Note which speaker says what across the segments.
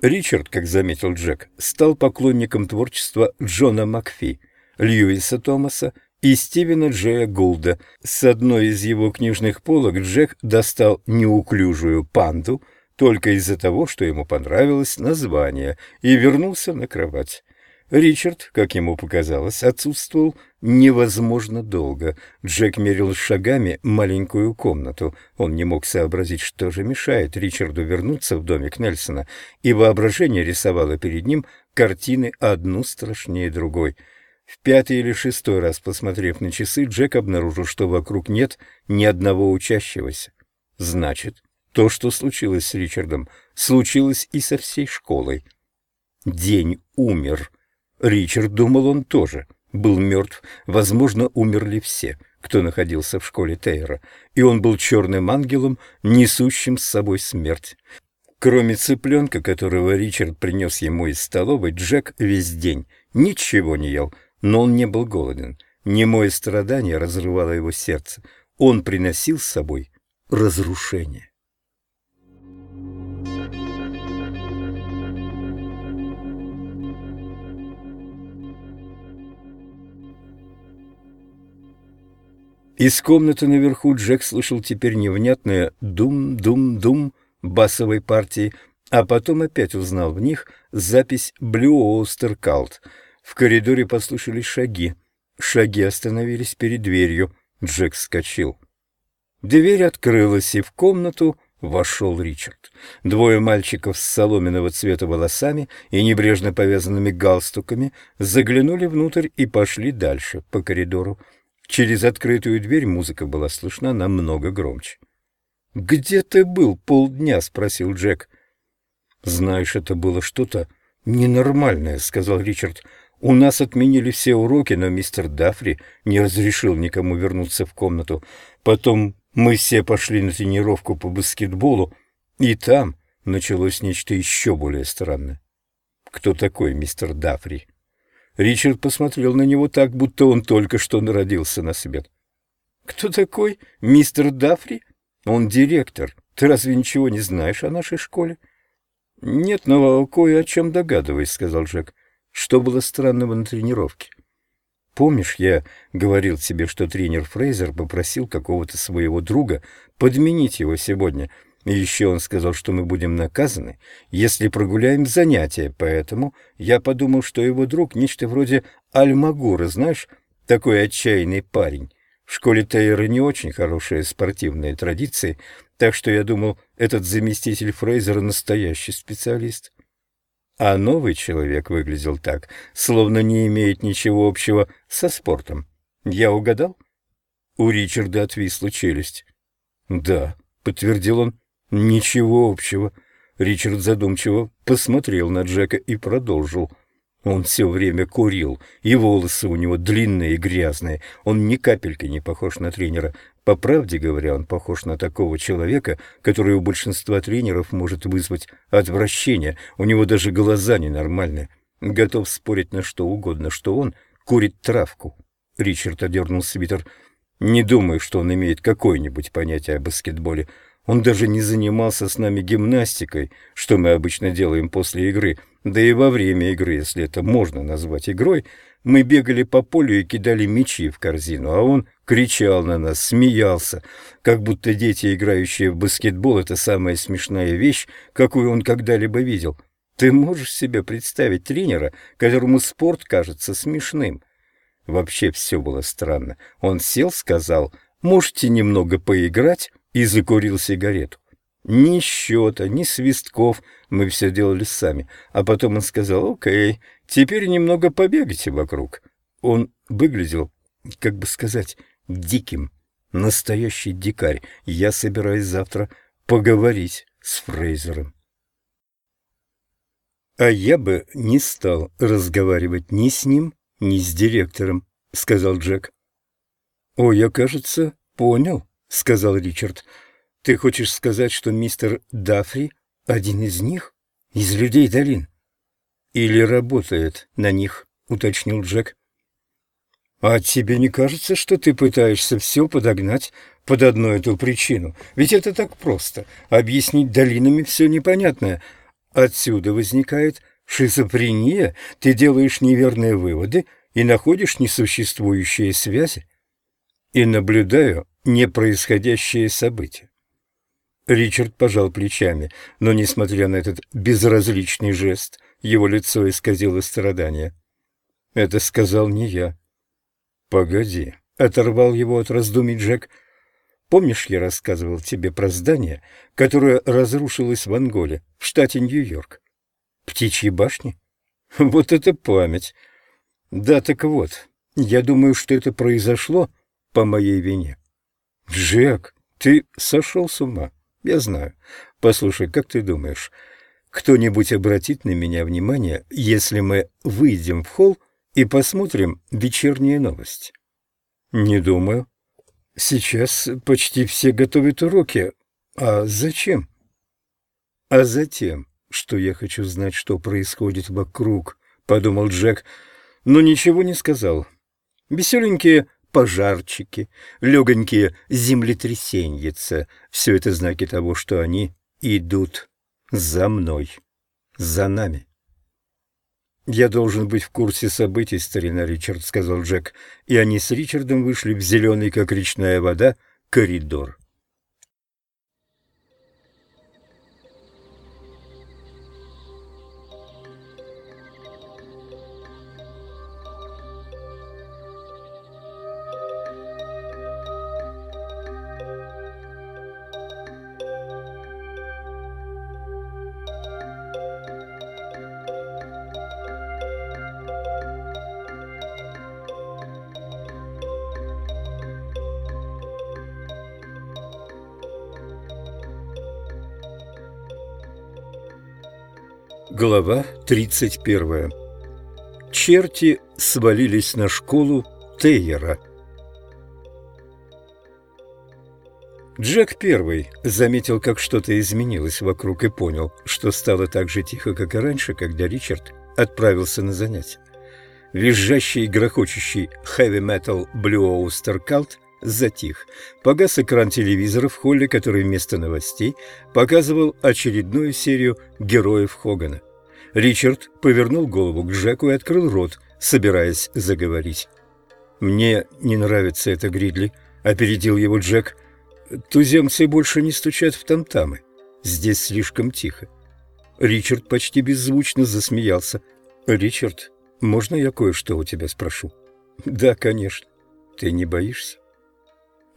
Speaker 1: Ричард, как заметил Джек, стал поклонником творчества Джона Макфи, Льюиса Томаса и Стивена Джея Гулда. С одной из его книжных полок Джек достал неуклюжую панду только из-за того, что ему понравилось название, и вернулся на кровать. Ричард, как ему показалось, отсутствовал невозможно долго. Джек мерил шагами маленькую комнату. Он не мог сообразить, что же мешает Ричарду вернуться в домик Нельсона, и воображение рисовало перед ним картины одну страшнее другой. В пятый или шестой раз, посмотрев на часы, Джек обнаружил, что вокруг нет ни одного учащегося. Значит, то, что случилось с Ричардом, случилось и со всей школой. День умер. Ричард думал, он тоже был мертв. Возможно, умерли все, кто находился в школе Тейра, и он был черным ангелом, несущим с собой смерть. Кроме цыпленка, которого Ричард принес ему из столовой, Джек весь день ничего не ел, но он не был голоден. Немое страдание разрывало его сердце. Он приносил с собой разрушение. Из комнаты наверху Джек слышал теперь невнятное «дум-дум-дум» басовой партии, а потом опять узнал в них запись «Блю Остер Калт». В коридоре послышались шаги. Шаги остановились перед дверью. Джек вскочил. Дверь открылась, и в комнату вошел Ричард. Двое мальчиков с соломенного цвета волосами и небрежно повязанными галстуками заглянули внутрь и пошли дальше по коридору. Через открытую дверь музыка была слышна намного громче. «Где ты был полдня?» — спросил Джек. «Знаешь, это было что-то ненормальное», — сказал Ричард. «У нас отменили все уроки, но мистер Дафри не разрешил никому вернуться в комнату. Потом мы все пошли на тренировку по баскетболу, и там началось нечто еще более странное». «Кто такой мистер Дафри?» Ричард посмотрел на него так, будто он только что народился на свет. «Кто такой? Мистер Дафри? Он директор. Ты разве ничего не знаешь о нашей школе?» «Нет, но кое о чем догадываюсь», — сказал Джек. «Что было странного на тренировке?» «Помнишь, я говорил тебе, что тренер Фрейзер попросил какого-то своего друга подменить его сегодня?» И еще он сказал, что мы будем наказаны, если прогуляем занятия, поэтому я подумал, что его друг нечто вроде Альмагура, знаешь, такой отчаянный парень. В школе Тейра не очень хорошие спортивные традиции, так что я думал, этот заместитель Фрейзера настоящий специалист. А новый человек выглядел так, словно не имеет ничего общего со спортом. Я угадал? У Ричарда отвисла челюсть. «Да», — подтвердил он, «Ничего общего». Ричард задумчиво посмотрел на Джека и продолжил. Он все время курил, и волосы у него длинные и грязные. Он ни капельки не похож на тренера. По правде говоря, он похож на такого человека, который у большинства тренеров может вызвать отвращение. У него даже глаза ненормальные. Готов спорить на что угодно, что он курит травку. Ричард одернул свитер. Не думаю, что он имеет какое-нибудь понятие о баскетболе. Он даже не занимался с нами гимнастикой, что мы обычно делаем после игры. Да и во время игры, если это можно назвать игрой, мы бегали по полю и кидали мячи в корзину, а он кричал на нас, смеялся, как будто дети, играющие в баскетбол, это самая смешная вещь, какую он когда-либо видел. Ты можешь себе представить тренера, которому спорт кажется смешным? Вообще все было странно. Он сел, сказал, «Можете немного поиграть?» И закурил сигарету. Ни счета, ни свистков, мы все делали сами. А потом он сказал, окей, теперь немного побегайте вокруг. Он выглядел, как бы сказать, диким, настоящий дикарь. Я собираюсь завтра поговорить с Фрейзером. А я бы не стал разговаривать ни с ним, ни с директором, сказал Джек. О, я, кажется, понял, — сказал Ричард. «Ты хочешь сказать, что мистер Дафри один из них? Из людей долин?» «Или работает на них», — уточнил Джек. «А тебе не кажется, что ты пытаешься все подогнать под одну эту причину? Ведь это так просто — объяснить долинами все непонятное. Отсюда возникает шизофрения, ты делаешь неверные выводы и находишь несуществующие связи. И наблюдаю непроисходящее событие. Ричард пожал плечами, но, несмотря на этот безразличный жест, его лицо исказило страдание. «Это сказал не я». «Погоди», — оторвал его от раздумий Джек. «Помнишь, я рассказывал тебе про здание, которое разрушилось в Анголе, в штате Нью-Йорк? Птичьи башни? Вот это память! Да, так вот, я думаю, что это произошло по моей вине». «Джек, ты сошел с ума?» Я знаю. Послушай, как ты думаешь, кто-нибудь обратит на меня внимание, если мы выйдем в холл и посмотрим вечерние новости? Не думаю. Сейчас почти все готовят уроки. А зачем? А затем, что я хочу знать, что происходит вокруг, подумал Джек, но ничего не сказал. Веселенькие пожарчики, легонькие землетрясеньица — все это знаки того, что они идут за мной, за нами. «Я должен быть в курсе событий, старина Ричард», — сказал Джек, и они с Ричардом вышли в зеленый, как речная вода, коридор. Глава 31. Черти свалились на школу Тейера. Джек первый заметил, как что-то изменилось вокруг и понял, что стало так же тихо, как и раньше, когда Ричард отправился на занятия. Визжащий и грохочущий хэви-метал Blue Oyster Cult затих. Погас экран телевизора в холле, который вместо новостей показывал очередную серию героев Хогана. Ричард повернул голову к Джеку и открыл рот, собираясь заговорить. «Мне не нравится это, Гридли», — опередил его Джек. «Туземцы больше не стучат в тамтамы. Здесь слишком тихо». Ричард почти беззвучно засмеялся. «Ричард, можно я кое-что у тебя спрошу?» «Да, конечно. Ты не боишься?»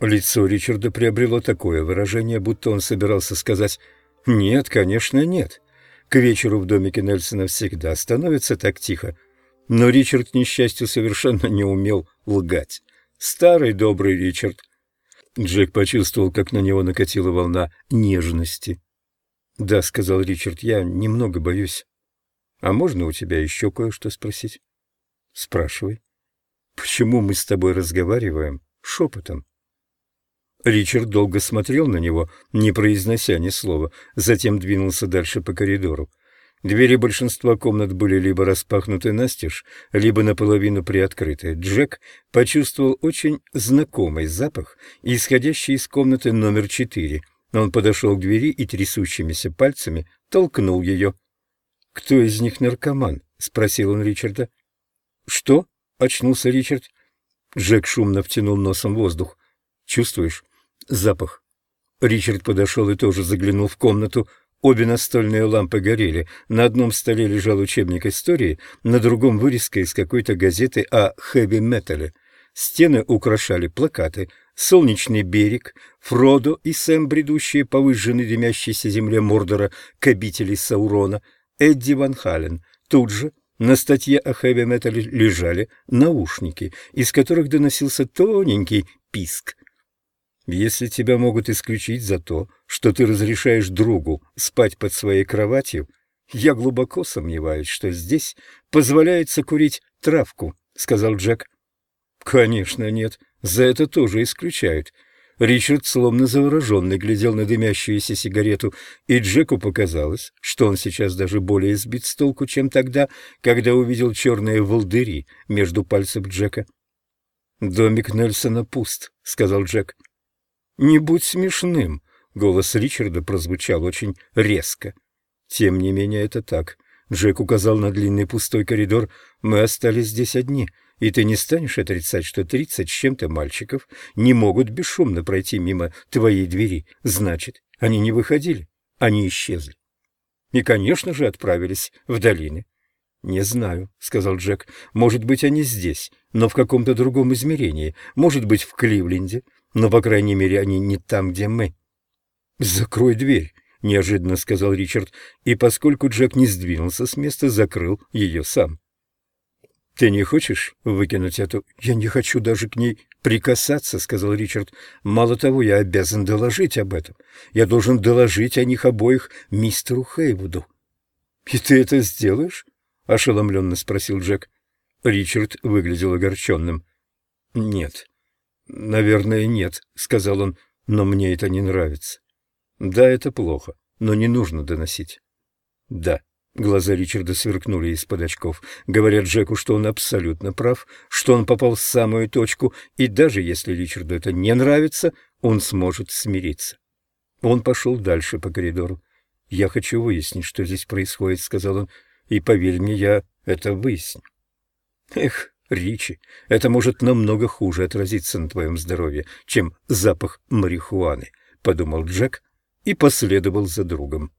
Speaker 1: Лицо Ричарда приобрело такое выражение, будто он собирался сказать «Нет, конечно, нет». К вечеру в домике Нельсона всегда становится так тихо. Но Ричард, к несчастью, совершенно не умел лгать. Старый добрый Ричард. Джек почувствовал, как на него накатила волна нежности. «Да», — сказал Ричард, — «я немного боюсь». «А можно у тебя еще кое-что спросить?» «Спрашивай». «Почему мы с тобой разговариваем шепотом?» Ричард долго смотрел на него, не произнося ни слова, затем двинулся дальше по коридору. Двери большинства комнат были либо распахнуты настежь, либо наполовину приоткрыты. Джек почувствовал очень знакомый запах, исходящий из комнаты номер четыре. Он подошел к двери и трясущимися пальцами толкнул ее. «Кто из них наркоман?» — спросил он Ричарда. «Что?» — очнулся Ричард. Джек шумно втянул носом воздух. «Чувствуешь? Запах. Ричард подошел и тоже заглянул в комнату. Обе настольные лампы горели. На одном столе лежал учебник истории, на другом вырезка из какой-то газеты о хэви-метале. Стены украшали плакаты «Солнечный берег», «Фродо» и Сэм, бредущие по выжженной дымящейся земле Мордора к обители Саурона, Эдди Ван Хален. Тут же на статье о хэви-метале лежали наушники, из которых доносился тоненький писк. Если тебя могут исключить за то, что ты разрешаешь другу спать под своей кроватью, я глубоко сомневаюсь, что здесь позволяется курить травку, — сказал Джек. — Конечно, нет. За это тоже исключают. Ричард, словно завороженный, глядел на дымящуюся сигарету, и Джеку показалось, что он сейчас даже более сбит с толку, чем тогда, когда увидел черные волдыри между пальцев Джека. «Домик Нельсона пуст», — сказал Джек. «Не будь смешным!» — голос Ричарда прозвучал очень резко. Тем не менее, это так. Джек указал на длинный пустой коридор. Мы остались здесь одни, и ты не станешь отрицать, что тридцать с чем-то мальчиков не могут бесшумно пройти мимо твоей двери. Значит, они не выходили, они исчезли. И, конечно же, отправились в долины. «Не знаю», — сказал Джек. «Может быть, они здесь, но в каком-то другом измерении. Может быть, в Кливленде, но, по крайней мере, они не там, где мы». «Закрой дверь», — неожиданно сказал Ричард, и, поскольку Джек не сдвинулся с места, закрыл ее сам. «Ты не хочешь выкинуть эту...» «Я не хочу даже к ней прикасаться», — сказал Ричард. «Мало того, я обязан доложить об этом. Я должен доложить о них обоих мистеру Хейвуду». «И ты это сделаешь?» — ошеломленно спросил Джек. Ричард выглядел огорченным. «Нет». «Наверное, нет», — сказал он, — «но мне это не нравится». «Да, это плохо, но не нужно доносить». «Да». Глаза Ричарда сверкнули из-под очков, говоря Джеку, что он абсолютно прав, что он попал в самую точку, и даже если Ричарду это не нравится, он сможет смириться. Он пошел дальше по коридору. «Я хочу выяснить, что здесь происходит», — сказал он и, поверь мне, я это выясню. Эх, Ричи, это может намного хуже отразиться на твоем здоровье, чем запах марихуаны, — подумал Джек и последовал за другом.